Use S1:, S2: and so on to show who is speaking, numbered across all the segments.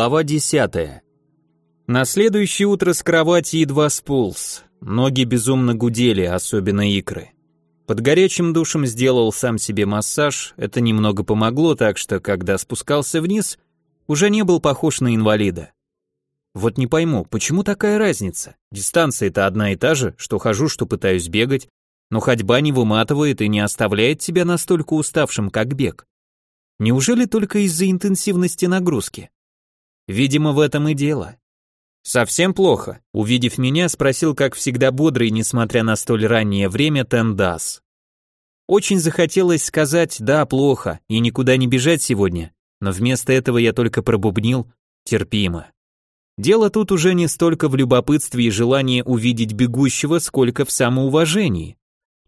S1: Глава 10. На следующее утро с кровати едва сполз. Ноги безумно гудели, особенно икры. Под горячим душем сделал сам себе массаж, это немного помогло, так что, когда спускался вниз, уже не был похож на инвалида. Вот не пойму, почему такая разница? Дистанция-то одна и та же, что хожу, что пытаюсь бегать, но ходьба не выматывает и не оставляет тебя настолько уставшим, как бег. Неужели только из-за интенсивности нагрузки? Видимо, в этом и дело. Совсем плохо, увидев меня, спросил, как всегда бодрый, несмотря на столь раннее время, Тендас. Очень захотелось сказать «да, плохо» и никуда не бежать сегодня, но вместо этого я только пробубнил «терпимо». Дело тут уже не столько в любопытстве и желании увидеть бегущего, сколько в самоуважении.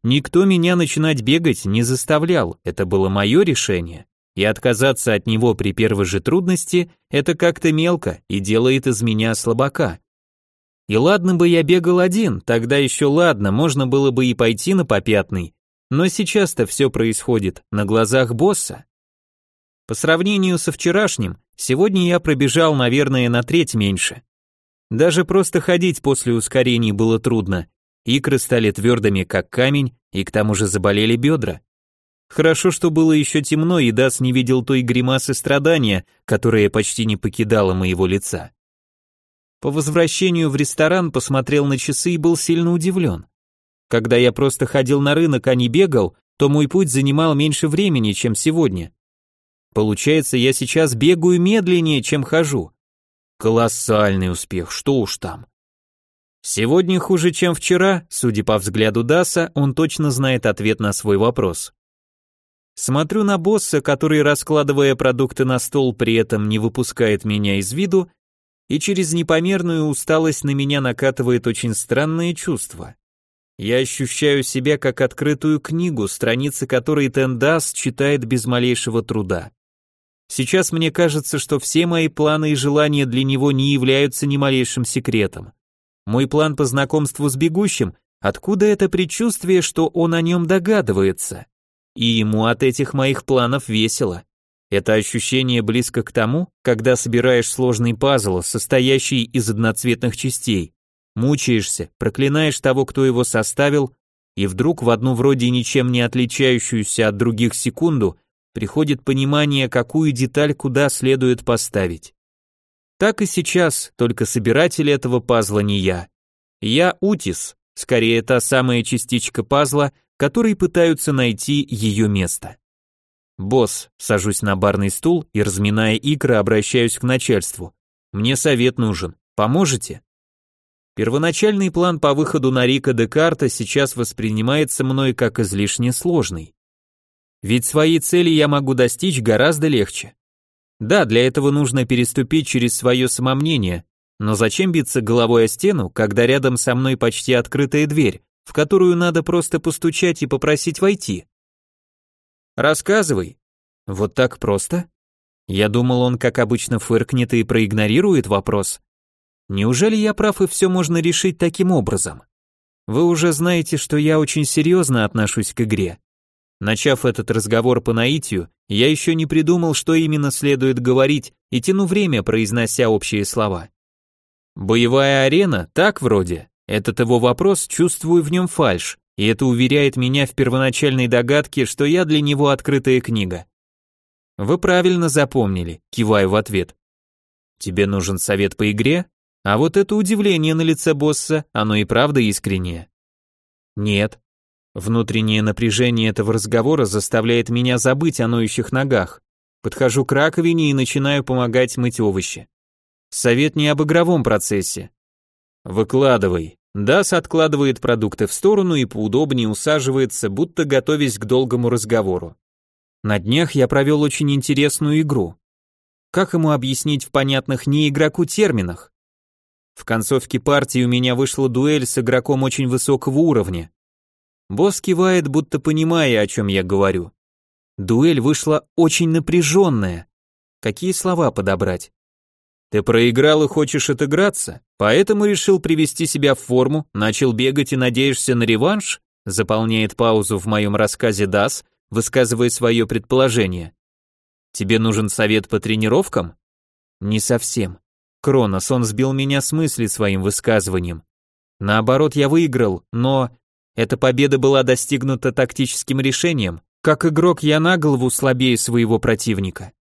S1: Никто меня начинать бегать не заставлял, это было мое решение и отказаться от него при первой же трудности – это как-то мелко и делает из меня слабака. И ладно бы я бегал один, тогда еще ладно, можно было бы и пойти на попятный, но сейчас-то все происходит на глазах босса. По сравнению со вчерашним, сегодня я пробежал, наверное, на треть меньше. Даже просто ходить после ускорений было трудно, икры стали твердыми, как камень, и к тому же заболели бедра. Хорошо, что было еще темно, и Дас не видел той гримасы страдания, которая почти не покидала моего лица. По возвращению в ресторан посмотрел на часы и был сильно удивлен. Когда я просто ходил на рынок, а не бегал, то мой путь занимал меньше времени, чем сегодня. Получается, я сейчас бегаю медленнее, чем хожу. Колоссальный успех, что уж там. Сегодня хуже, чем вчера, судя по взгляду Даса, он точно знает ответ на свой вопрос. Смотрю на босса, который, раскладывая продукты на стол, при этом не выпускает меня из виду, и через непомерную усталость на меня накатывает очень странное чувство. Я ощущаю себя как открытую книгу, страницы которой Тендас читает без малейшего труда. Сейчас мне кажется, что все мои планы и желания для него не являются ни малейшим секретом. Мой план по знакомству с бегущим, откуда это предчувствие, что он о нем догадывается? И ему от этих моих планов весело. Это ощущение близко к тому, когда собираешь сложный пазл, состоящий из одноцветных частей. Мучаешься, проклинаешь того, кто его составил, и вдруг в одну вроде ничем не отличающуюся от других секунду приходит понимание, какую деталь куда следует поставить. Так и сейчас, только собиратель этого пазла не я. Я Утис, скорее та самая частичка пазла, которые пытаются найти ее место. «Босс», сажусь на барный стул и, разминая икры, обращаюсь к начальству. «Мне совет нужен. Поможете?» Первоначальный план по выходу на Рика Декарта сейчас воспринимается мной как излишне сложный. Ведь свои цели я могу достичь гораздо легче. Да, для этого нужно переступить через свое самомнение, но зачем биться головой о стену, когда рядом со мной почти открытая дверь, в которую надо просто постучать и попросить войти. Рассказывай. Вот так просто? Я думал, он, как обычно, фыркнет и проигнорирует вопрос. Неужели я прав и все можно решить таким образом? Вы уже знаете, что я очень серьезно отношусь к игре. Начав этот разговор по наитию, я еще не придумал, что именно следует говорить, и тяну время, произнося общие слова. Боевая арена, так вроде. Этот его вопрос чувствую в нем фальш, и это уверяет меня в первоначальной догадке, что я для него открытая книга. Вы правильно запомнили, киваю в ответ. Тебе нужен совет по игре? А вот это удивление на лице босса, оно и правда искреннее. Нет. Внутреннее напряжение этого разговора заставляет меня забыть о ноющих ногах. Подхожу к раковине и начинаю помогать мыть овощи. Совет не об игровом процессе, Выкладывай. Дас откладывает продукты в сторону и поудобнее усаживается, будто готовясь к долгому разговору. На днях я провел очень интересную игру. Как ему объяснить в понятных не игроку терминах? В концовке партии у меня вышла дуэль с игроком очень высокого уровня. Босс кивает, будто понимая, о чем я говорю. Дуэль вышла очень напряженная. Какие слова подобрать? Ты проиграл и хочешь отыграться, поэтому решил привести себя в форму, начал бегать и надеешься на реванш? Заполняет паузу в моем рассказе Дас, высказывая свое предположение. Тебе нужен совет по тренировкам? Не совсем. Кронос, он сбил меня с мысли своим высказыванием. Наоборот, я выиграл, но эта победа была достигнута тактическим решением. Как игрок я на голову слабее своего противника.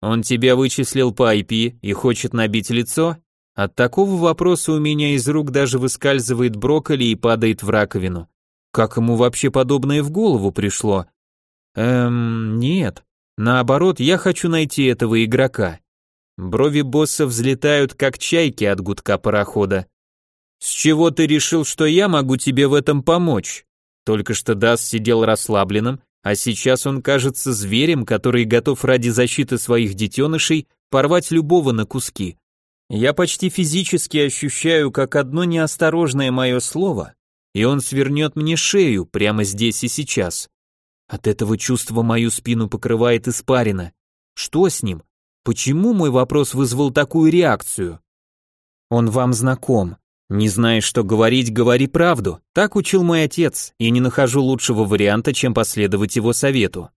S1: Он тебя вычислил по IP и хочет набить лицо? От такого вопроса у меня из рук даже выскальзывает брокколи и падает в раковину. Как ему вообще подобное в голову пришло? Эм, нет. Наоборот, я хочу найти этого игрока. Брови босса взлетают, как чайки от гудка парохода. С чего ты решил, что я могу тебе в этом помочь? Только что Дас сидел расслабленным, а сейчас он кажется зверем, который готов ради защиты своих детенышей порвать любого на куски. Я почти физически ощущаю, как одно неосторожное мое слово, и он свернет мне шею прямо здесь и сейчас. От этого чувства мою спину покрывает испарина. Что с ним? Почему мой вопрос вызвал такую реакцию? Он вам знаком. Не знаешь, что говорить, говори правду. Так учил мой отец, и не нахожу лучшего варианта, чем последовать его совету.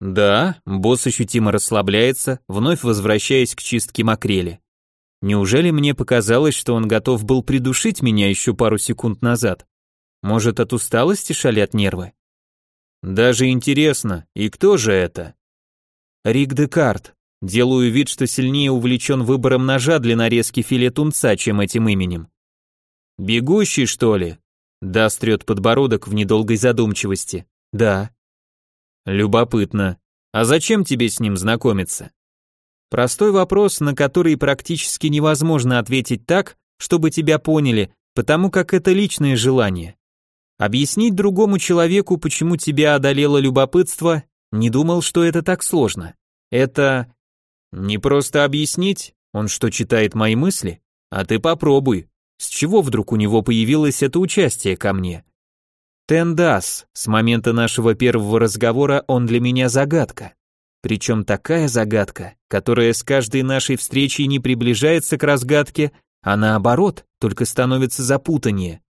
S1: Да, босс ощутимо расслабляется, вновь возвращаясь к чистке макрели. Неужели мне показалось, что он готов был придушить меня еще пару секунд назад? Может, от усталости шалят нервы? Даже интересно, и кто же это? Рик Декарт, Делаю вид, что сильнее увлечен выбором ножа для нарезки филе тунца, чем этим именем. «Бегущий, что ли?» Да, стрет подбородок в недолгой задумчивости. «Да». «Любопытно. А зачем тебе с ним знакомиться?» Простой вопрос, на который практически невозможно ответить так, чтобы тебя поняли, потому как это личное желание. Объяснить другому человеку, почему тебя одолело любопытство, не думал, что это так сложно. Это не просто объяснить, он что, читает мои мысли? А ты попробуй. С чего вдруг у него появилось это участие ко мне? Тендас, с момента нашего первого разговора он для меня загадка. Причем такая загадка, которая с каждой нашей встречей не приближается к разгадке, а наоборот, только становится запутаннее.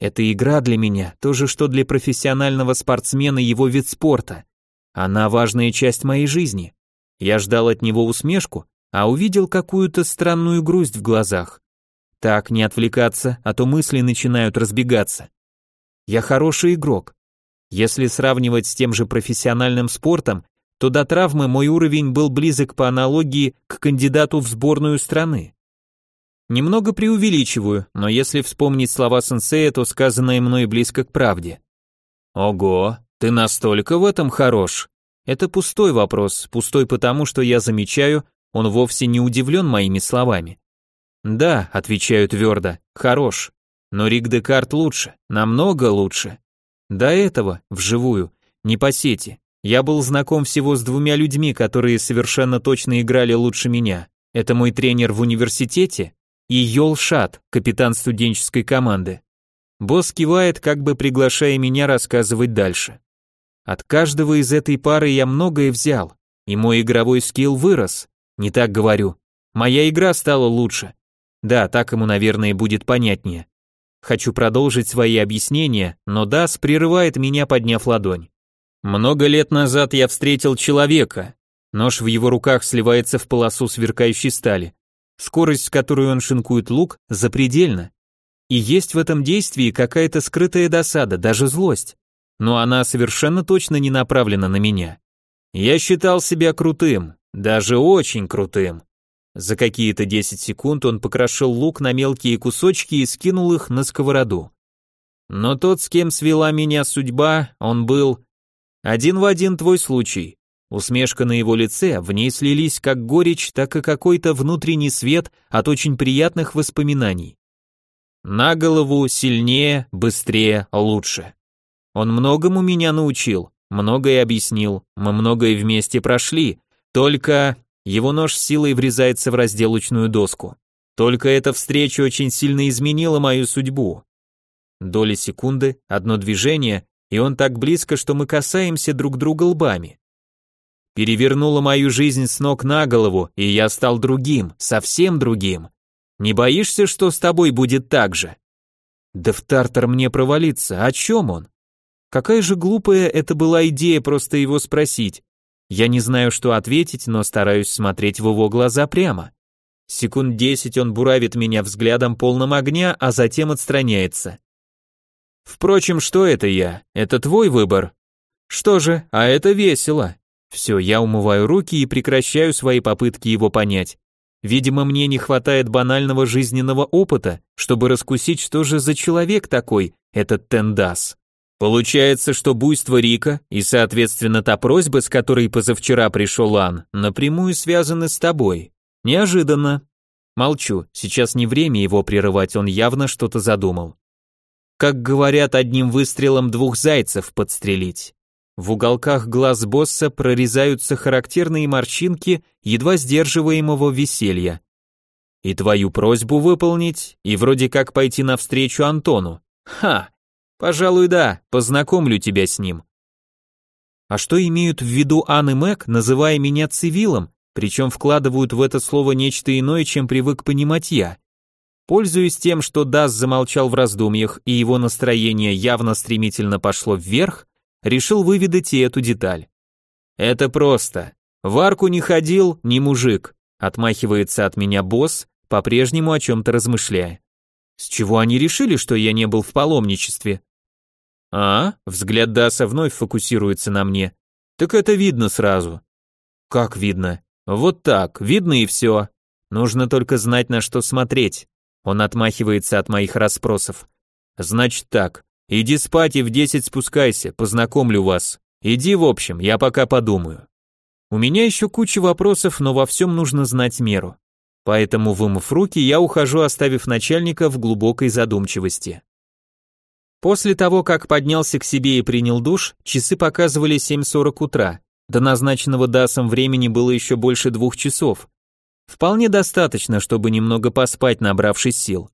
S1: Эта игра для меня то же, что для профессионального спортсмена его вид спорта. Она важная часть моей жизни. Я ждал от него усмешку, а увидел какую-то странную грусть в глазах. Так, не отвлекаться, а то мысли начинают разбегаться. Я хороший игрок. Если сравнивать с тем же профессиональным спортом, то до травмы мой уровень был близок по аналогии к кандидату в сборную страны. Немного преувеличиваю, но если вспомнить слова сенсея, то сказанное мной близко к правде. Ого, ты настолько в этом хорош. Это пустой вопрос, пустой потому, что я замечаю, он вовсе не удивлен моими словами. Да, отвечаю твердо, хорош. Но Рик Декарт лучше, намного лучше. До этого, вживую, не по сети. Я был знаком всего с двумя людьми, которые совершенно точно играли лучше меня. Это мой тренер в университете и Йол Шат, капитан студенческой команды. Босс кивает, как бы приглашая меня рассказывать дальше. От каждого из этой пары я многое взял, и мой игровой скилл вырос. Не так говорю. Моя игра стала лучше. Да, так ему, наверное, будет понятнее. Хочу продолжить свои объяснения, но Дас прерывает меня, подняв ладонь. Много лет назад я встретил человека. Нож в его руках сливается в полосу сверкающей стали. Скорость, с которой он шинкует лук, запредельна. И есть в этом действии какая-то скрытая досада, даже злость но она совершенно точно не направлена на меня. Я считал себя крутым, даже очень крутым. За какие-то 10 секунд он покрошил лук на мелкие кусочки и скинул их на сковороду. Но тот, с кем свела меня судьба, он был один в один твой случай. Усмешка на его лице, в ней слились как горечь, так и какой-то внутренний свет от очень приятных воспоминаний. На голову сильнее, быстрее, лучше. Он многому меня научил, многое объяснил, мы многое вместе прошли, только его нож силой врезается в разделочную доску. Только эта встреча очень сильно изменила мою судьбу. Доли секунды, одно движение, и он так близко, что мы касаемся друг друга лбами. Перевернула мою жизнь с ног на голову, и я стал другим, совсем другим. Не боишься, что с тобой будет так же? Да в тартар мне провалиться, о чем он? Какая же глупая это была идея просто его спросить. Я не знаю, что ответить, но стараюсь смотреть в его глаза прямо. Секунд десять он буравит меня взглядом полным огня, а затем отстраняется. Впрочем, что это я? Это твой выбор. Что же, а это весело. Все, я умываю руки и прекращаю свои попытки его понять. Видимо, мне не хватает банального жизненного опыта, чтобы раскусить, что же за человек такой этот Тендас. Получается, что буйство Рика и, соответственно, та просьба, с которой позавчера пришел Ан, напрямую связаны с тобой. Неожиданно. Молчу, сейчас не время его прерывать, он явно что-то задумал. Как говорят, одним выстрелом двух зайцев подстрелить. В уголках глаз босса прорезаются характерные морщинки едва сдерживаемого веселья. И твою просьбу выполнить, и вроде как пойти навстречу Антону. Ха! Пожалуй, да, познакомлю тебя с ним. А что имеют в виду Ан и Мэг, называя меня цивилом, причем вкладывают в это слово нечто иное, чем привык понимать я? Пользуясь тем, что Дас замолчал в раздумьях и его настроение явно стремительно пошло вверх, решил выведать и эту деталь. Это просто. В арку не ходил, не мужик, отмахивается от меня босс, по-прежнему о чем-то размышляя. С чего они решили, что я не был в паломничестве? А, взгляд Даса вновь фокусируется на мне. Так это видно сразу. Как видно? Вот так, видно и все. Нужно только знать, на что смотреть. Он отмахивается от моих расспросов. Значит так, иди спать и в десять спускайся, познакомлю вас. Иди в общем, я пока подумаю. У меня еще куча вопросов, но во всем нужно знать меру. Поэтому, вымыв руки, я ухожу, оставив начальника в глубокой задумчивости. После того, как поднялся к себе и принял душ, часы показывали 7.40 утра. До назначенного Дасом времени было еще больше двух часов. Вполне достаточно, чтобы немного поспать, набравшись сил.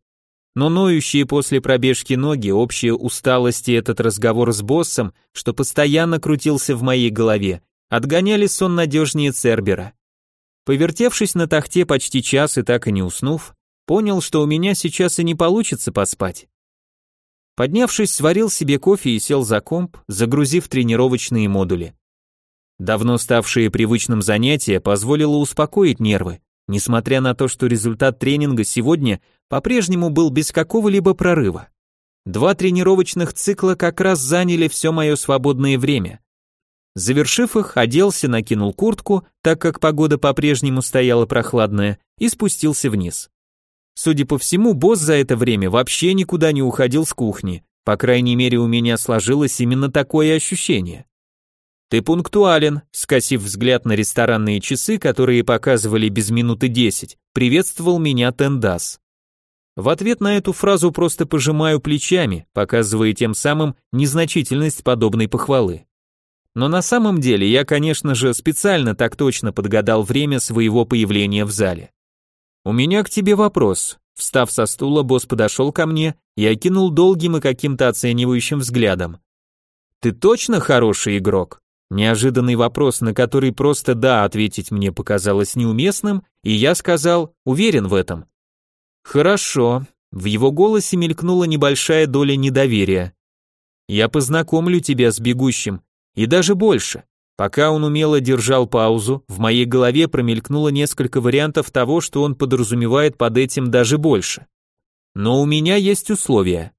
S1: Но ноющие после пробежки ноги, общая усталость и этот разговор с боссом, что постоянно крутился в моей голове, отгоняли сон надежнее Цербера. Повертевшись на тахте почти час и так и не уснув, понял, что у меня сейчас и не получится поспать. Поднявшись, сварил себе кофе и сел за комп, загрузив тренировочные модули. Давно ставшее привычным занятие позволило успокоить нервы, несмотря на то, что результат тренинга сегодня по-прежнему был без какого-либо прорыва. Два тренировочных цикла как раз заняли все мое свободное время. Завершив их, оделся, накинул куртку, так как погода по-прежнему стояла прохладная, и спустился вниз. Судя по всему, босс за это время вообще никуда не уходил с кухни, по крайней мере у меня сложилось именно такое ощущение. «Ты пунктуален», скосив взгляд на ресторанные часы, которые показывали без минуты десять, приветствовал меня Тендас. В ответ на эту фразу просто пожимаю плечами, показывая тем самым незначительность подобной похвалы. Но на самом деле я, конечно же, специально так точно подгадал время своего появления в зале. У меня к тебе вопрос. Встав со стула, босс подошел ко мне и окинул долгим и каким-то оценивающим взглядом. Ты точно хороший игрок? Неожиданный вопрос, на который просто «да» ответить мне показалось неуместным, и я сказал «уверен в этом». «Хорошо». В его голосе мелькнула небольшая доля недоверия. «Я познакомлю тебя с бегущим, и даже больше. Пока он умело держал паузу, в моей голове промелькнуло несколько вариантов того, что он подразумевает под этим даже больше. Но у меня есть условия.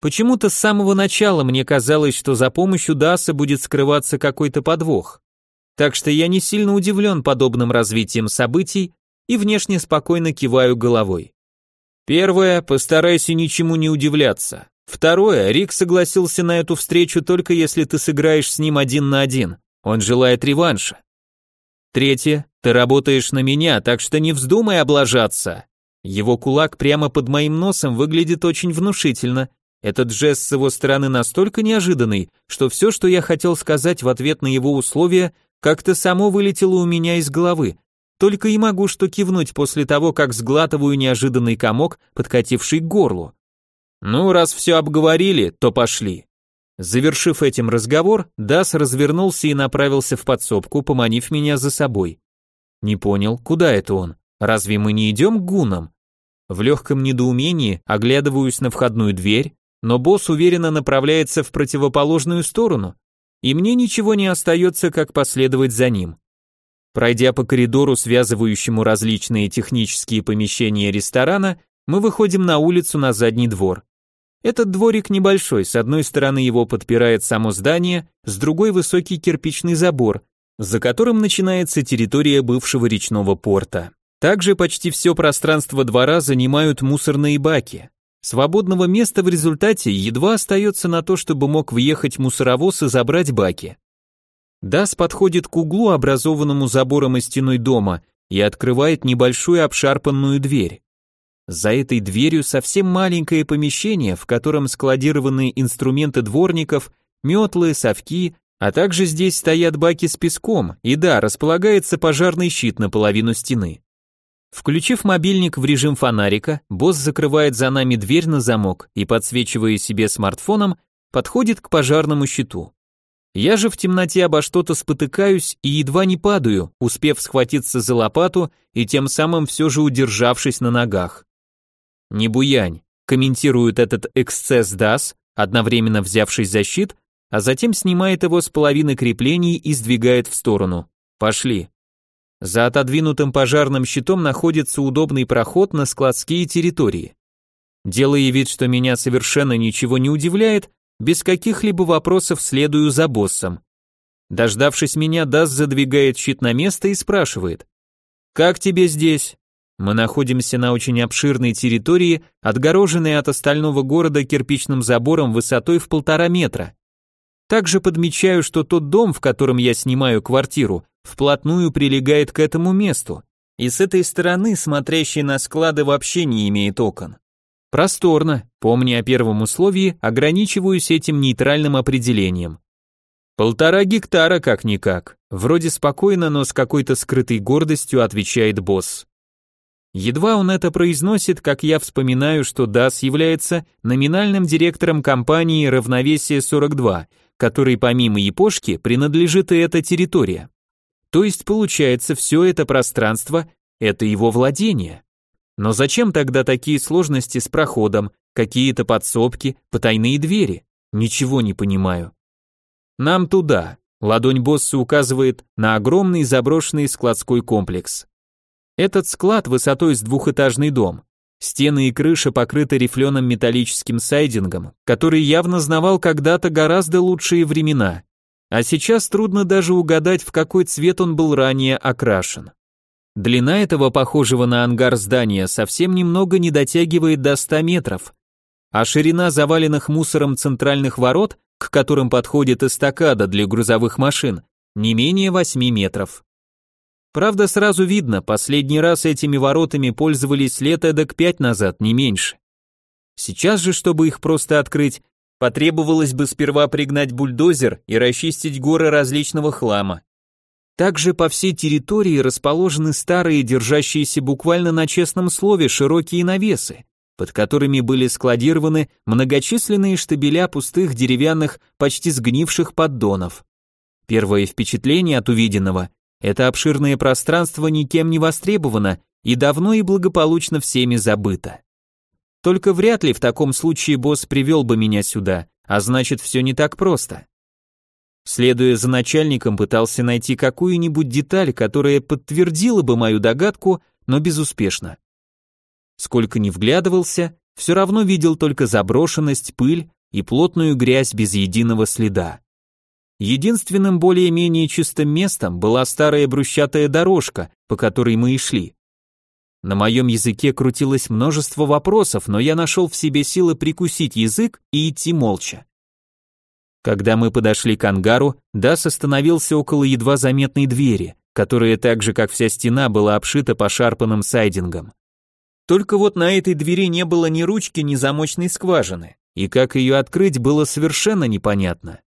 S1: Почему-то с самого начала мне казалось, что за помощью Даса будет скрываться какой-то подвох. Так что я не сильно удивлен подобным развитием событий и внешне спокойно киваю головой. Первое, постарайся ничему не удивляться. Второе, Рик согласился на эту встречу только если ты сыграешь с ним один на один. Он желает реванша. Третье, ты работаешь на меня, так что не вздумай облажаться. Его кулак прямо под моим носом выглядит очень внушительно. Этот жест с его стороны настолько неожиданный, что все, что я хотел сказать в ответ на его условия, как-то само вылетело у меня из головы. Только и могу что кивнуть после того, как сглатываю неожиданный комок, подкативший к горлу. Ну, раз все обговорили, то пошли. Завершив этим разговор, Дас развернулся и направился в подсобку, поманив меня за собой. Не понял, куда это он? Разве мы не идем к гунам? В легком недоумении оглядываюсь на входную дверь, но босс уверенно направляется в противоположную сторону. и мне ничего не остается, как последовать за ним. Пройдя по коридору, связывающему различные технические помещения ресторана, мы выходим на улицу на задний двор. Этот дворик небольшой, с одной стороны его подпирает само здание, с другой высокий кирпичный забор, за которым начинается территория бывшего речного порта. Также почти все пространство двора занимают мусорные баки. Свободного места в результате едва остается на то, чтобы мог въехать мусоровоз и забрать баки. Дас подходит к углу, образованному забором и стеной дома, и открывает небольшую обшарпанную дверь. За этой дверью совсем маленькое помещение, в котором складированы инструменты дворников, метлы, совки, а также здесь стоят баки с песком, и да, располагается пожарный щит наполовину стены. Включив мобильник в режим фонарика, босс закрывает за нами дверь на замок и, подсвечивая себе смартфоном, подходит к пожарному щиту. Я же в темноте обо что-то спотыкаюсь и едва не падаю, успев схватиться за лопату и тем самым все же удержавшись на ногах. «Не буянь», комментирует этот эксцесс ДАС, одновременно взявшись за щит, а затем снимает его с половины креплений и сдвигает в сторону. «Пошли». За отодвинутым пожарным щитом находится удобный проход на складские территории. Делая вид, что меня совершенно ничего не удивляет, без каких-либо вопросов следую за боссом. Дождавшись меня, Дас задвигает щит на место и спрашивает. «Как тебе здесь?» Мы находимся на очень обширной территории, отгороженной от остального города кирпичным забором высотой в полтора метра. Также подмечаю, что тот дом, в котором я снимаю квартиру, вплотную прилегает к этому месту, и с этой стороны смотрящий на склады вообще не имеет окон. Просторно, помня о первом условии, ограничиваюсь этим нейтральным определением. Полтора гектара как-никак. Вроде спокойно, но с какой-то скрытой гордостью отвечает босс. Едва он это произносит, как я вспоминаю, что ДАС является номинальным директором компании «Равновесие 42», которой помимо Япошки принадлежит и эта территория. То есть получается, все это пространство – это его владение. Но зачем тогда такие сложности с проходом, какие-то подсобки, потайные двери? Ничего не понимаю. Нам туда. Ладонь босса указывает на огромный заброшенный складской комплекс. Этот склад высотой с двухэтажный дом. Стены и крыша покрыты рифленым металлическим сайдингом, который явно знавал когда-то гораздо лучшие времена. А сейчас трудно даже угадать, в какой цвет он был ранее окрашен. Длина этого похожего на ангар здания совсем немного не дотягивает до 100 метров, а ширина заваленных мусором центральных ворот, к которым подходит эстакада для грузовых машин, не менее 8 метров. Правда, сразу видно, последний раз этими воротами пользовались лет эдак пять назад, не меньше. Сейчас же, чтобы их просто открыть, потребовалось бы сперва пригнать бульдозер и расчистить горы различного хлама. Также по всей территории расположены старые, держащиеся буквально на честном слове, широкие навесы, под которыми были складированы многочисленные штабеля пустых деревянных, почти сгнивших поддонов. Первое впечатление от увиденного это обширное пространство никем не востребовано и давно и благополучно всеми забыто. Только вряд ли в таком случае босс привел бы меня сюда, а значит все не так просто. Следуя за начальником, пытался найти какую-нибудь деталь, которая подтвердила бы мою догадку, но безуспешно. Сколько ни вглядывался, все равно видел только заброшенность, пыль и плотную грязь без единого следа. Единственным более-менее чистым местом была старая брусчатая дорожка, по которой мы и шли. На моем языке крутилось множество вопросов, но я нашел в себе силы прикусить язык и идти молча. Когда мы подошли к ангару, Дас остановился около едва заметной двери, которая так же, как вся стена, была обшита пошарпанным сайдингом. Только вот на этой двери не было ни ручки, ни замочной скважины, и как ее открыть было совершенно непонятно.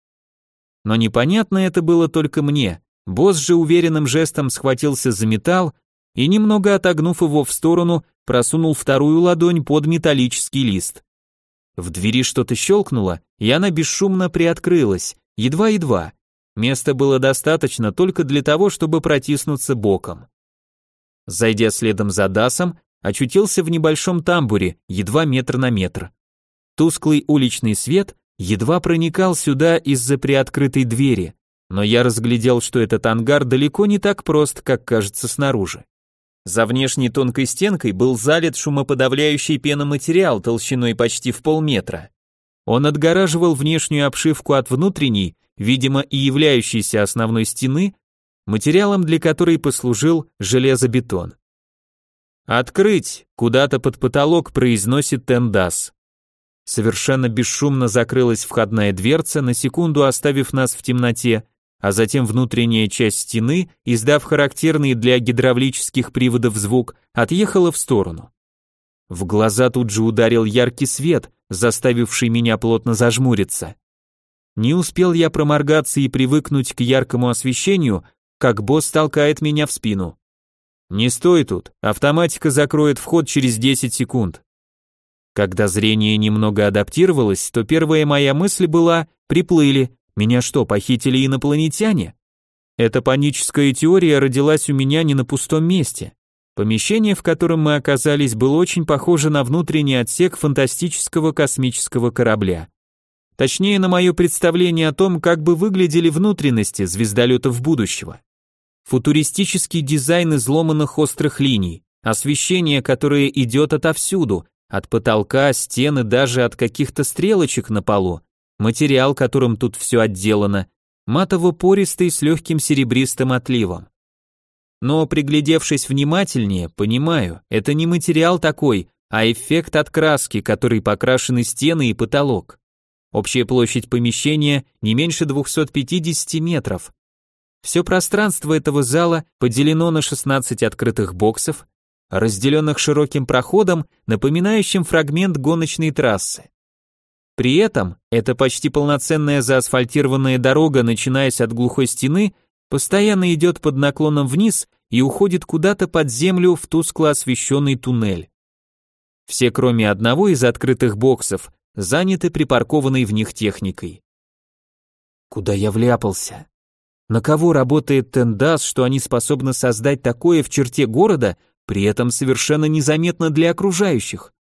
S1: Но непонятно это было только мне. Босс же уверенным жестом схватился за металл и, немного отогнув его в сторону, просунул вторую ладонь под металлический лист. В двери что-то щелкнуло, и она бесшумно приоткрылась, едва-едва. Места было достаточно только для того, чтобы протиснуться боком. Зайдя следом за Дасом, очутился в небольшом тамбуре, едва метр на метр. Тусклый уличный свет едва проникал сюда из-за приоткрытой двери, но я разглядел, что этот ангар далеко не так прост, как кажется снаружи. За внешней тонкой стенкой был залит шумоподавляющий пеноматериал толщиной почти в полметра. Он отгораживал внешнюю обшивку от внутренней, видимо и являющейся основной стены, материалом для которой послужил железобетон. «Открыть!» — куда-то под потолок произносит Тендас. Совершенно бесшумно закрылась входная дверца, на секунду оставив нас в темноте, а затем внутренняя часть стены, издав характерный для гидравлических приводов звук, отъехала в сторону. В глаза тут же ударил яркий свет, заставивший меня плотно зажмуриться. Не успел я проморгаться и привыкнуть к яркому освещению, как босс толкает меня в спину. «Не стой тут, автоматика закроет вход через 10 секунд». Когда зрение немного адаптировалось, то первая моя мысль была «приплыли», меня что, похитили инопланетяне? Эта паническая теория родилась у меня не на пустом месте. Помещение, в котором мы оказались, было очень похоже на внутренний отсек фантастического космического корабля. Точнее, на мое представление о том, как бы выглядели внутренности звездолетов будущего. Футуристический дизайн изломанных острых линий, освещение, которое идет отовсюду, от потолка, стены, даже от каких-то стрелочек на полу, материал, которым тут все отделано, матово-пористый с легким серебристым отливом. Но приглядевшись внимательнее, понимаю, это не материал такой, а эффект от краски, который покрашены стены и потолок. Общая площадь помещения не меньше 250 метров. Все пространство этого зала поделено на 16 открытых боксов, разделенных широким проходом, напоминающим фрагмент гоночной трассы. При этом эта почти полноценная заасфальтированная дорога, начинаясь от глухой стены, постоянно идет под наклоном вниз и уходит куда-то под землю в тускло освещенный туннель. Все, кроме одного из открытых боксов, заняты припаркованной в них техникой. Куда я вляпался? На кого работает Тендас, что они способны создать такое в черте города, при этом совершенно незаметно для окружающих?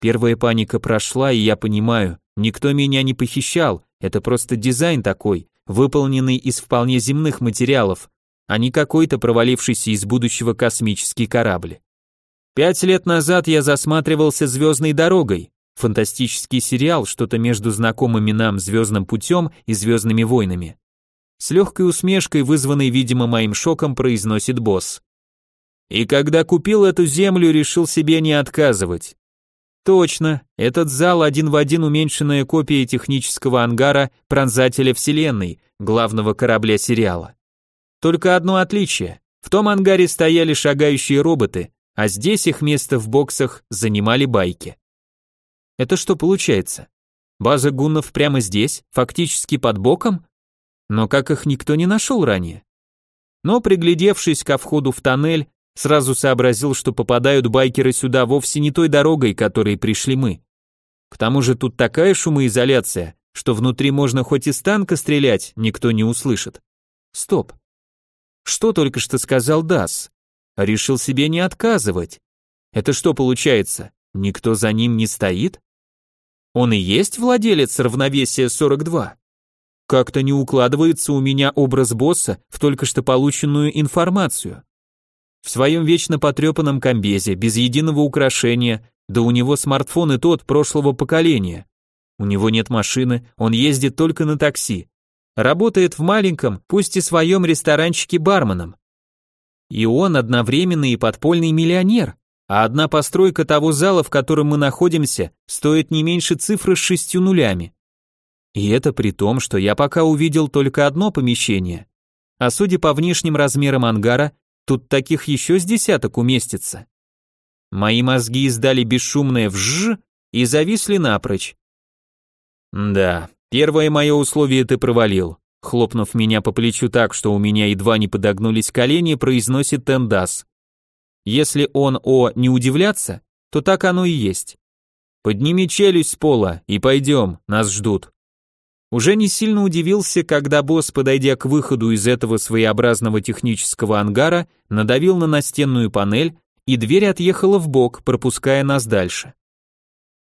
S1: Первая паника прошла, и я понимаю, никто меня не похищал, это просто дизайн такой, выполненный из вполне земных материалов, а не какой-то провалившийся из будущего космический корабль. Пять лет назад я засматривался «Звездной дорогой», фантастический сериал, что-то между знакомыми нам «Звездным путем» и «Звездными войнами». С легкой усмешкой, вызванной, видимо, моим шоком, произносит босс. И когда купил эту землю, решил себе не отказывать. Точно, этот зал один в один уменьшенная копия технического ангара Пронзателя Вселенной, главного корабля сериала. Только одно отличие. В том ангаре стояли шагающие роботы, а здесь их место в боксах занимали байки. Это что получается? База гуннов прямо здесь, фактически под боком? Но как их никто не нашел ранее? Но приглядевшись ко входу в тоннель, Сразу сообразил, что попадают байкеры сюда вовсе не той дорогой, которой пришли мы. К тому же тут такая шумоизоляция, что внутри можно хоть из танка стрелять, никто не услышит. Стоп. Что только что сказал Дас? Решил себе не отказывать. Это что получается? Никто за ним не стоит? Он и есть владелец равновесия 42? Как-то не укладывается у меня образ босса в только что полученную информацию. В своем вечно потрепанном комбезе, без единого украшения, да у него смартфон и тот прошлого поколения. У него нет машины, он ездит только на такси. Работает в маленьком, пусть и своем ресторанчике барменом. И он одновременно и подпольный миллионер, а одна постройка того зала, в котором мы находимся, стоит не меньше цифры с шестью нулями. И это при том, что я пока увидел только одно помещение. А судя по внешним размерам ангара, Тут таких еще с десяток уместится. Мои мозги издали бесшумное вжж и зависли напрочь. Да, первое мое условие ты провалил. Хлопнув меня по плечу так, что у меня едва не подогнулись колени, произносит Тендас. Если он о не удивляться, то так оно и есть. Подними челюсть с пола и пойдем, нас ждут. Уже не сильно удивился, когда босс, подойдя к выходу из этого своеобразного технического ангара, надавил на настенную панель, и дверь отъехала в бок, пропуская нас дальше.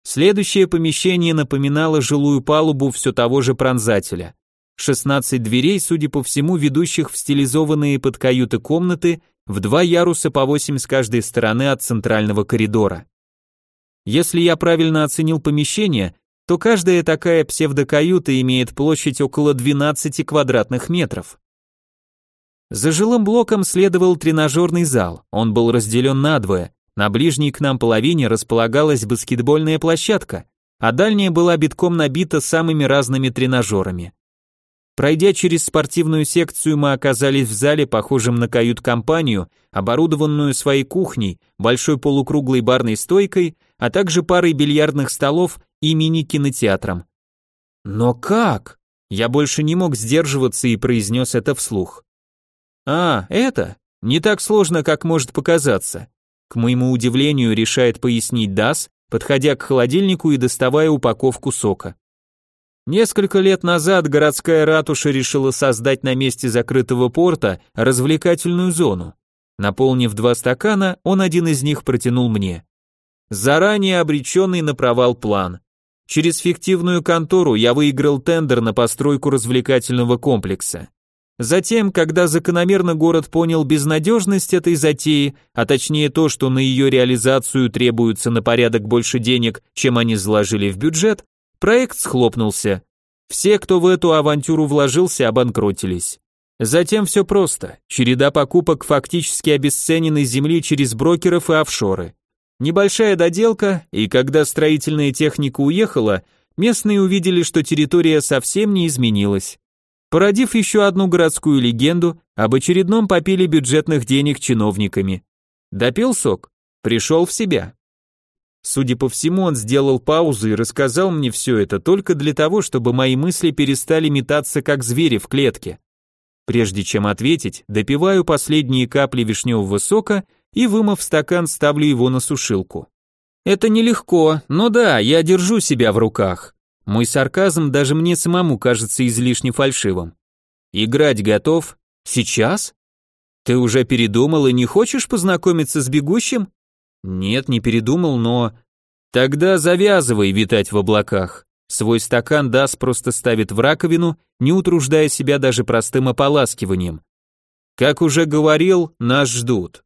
S1: Следующее помещение напоминало жилую палубу все того же пронзателя. 16 дверей, судя по всему, ведущих в стилизованные под каюты комнаты, в два яруса по 8 с каждой стороны от центрального коридора. Если я правильно оценил помещение, то каждая такая псевдокаюта имеет площадь около 12 квадратных метров. За жилым блоком следовал тренажерный зал, он был разделен надвое, на ближней к нам половине располагалась баскетбольная площадка, а дальняя была битком набита самыми разными тренажерами. Пройдя через спортивную секцию, мы оказались в зале, похожем на кают-компанию, оборудованную своей кухней, большой полукруглой барной стойкой, а также парой бильярдных столов и мини-кинотеатром. Но как? Я больше не мог сдерживаться и произнес это вслух. А, это? Не так сложно, как может показаться. К моему удивлению, решает пояснить Дас, подходя к холодильнику и доставая упаковку сока. Несколько лет назад городская ратуша решила создать на месте закрытого порта развлекательную зону. Наполнив два стакана, он один из них протянул мне. Заранее обреченный на провал план. Через фиктивную контору я выиграл тендер на постройку развлекательного комплекса. Затем, когда закономерно город понял безнадежность этой затеи, а точнее то, что на ее реализацию требуется на порядок больше денег, чем они заложили в бюджет, Проект схлопнулся. Все, кто в эту авантюру вложился, обанкротились. Затем все просто. Череда покупок фактически обесцененной земли через брокеров и офшоры. Небольшая доделка, и когда строительная техника уехала, местные увидели, что территория совсем не изменилась. Породив еще одну городскую легенду об очередном попиле бюджетных денег чиновниками. Допил сок, пришел в себя. Судя по всему, он сделал паузу и рассказал мне все это только для того, чтобы мои мысли перестали метаться как звери в клетке. Прежде чем ответить, допиваю последние капли вишневого сока и, вымыв стакан, ставлю его на сушилку. Это нелегко, но да, я держу себя в руках. Мой сарказм даже мне самому кажется излишне фальшивым. Играть готов? Сейчас? Ты уже передумал и не хочешь познакомиться с бегущим? Нет, не передумал, но... Тогда завязывай витать в облаках. Свой стакан Дас просто ставит в раковину, не утруждая себя даже простым ополаскиванием. Как уже говорил, нас ждут.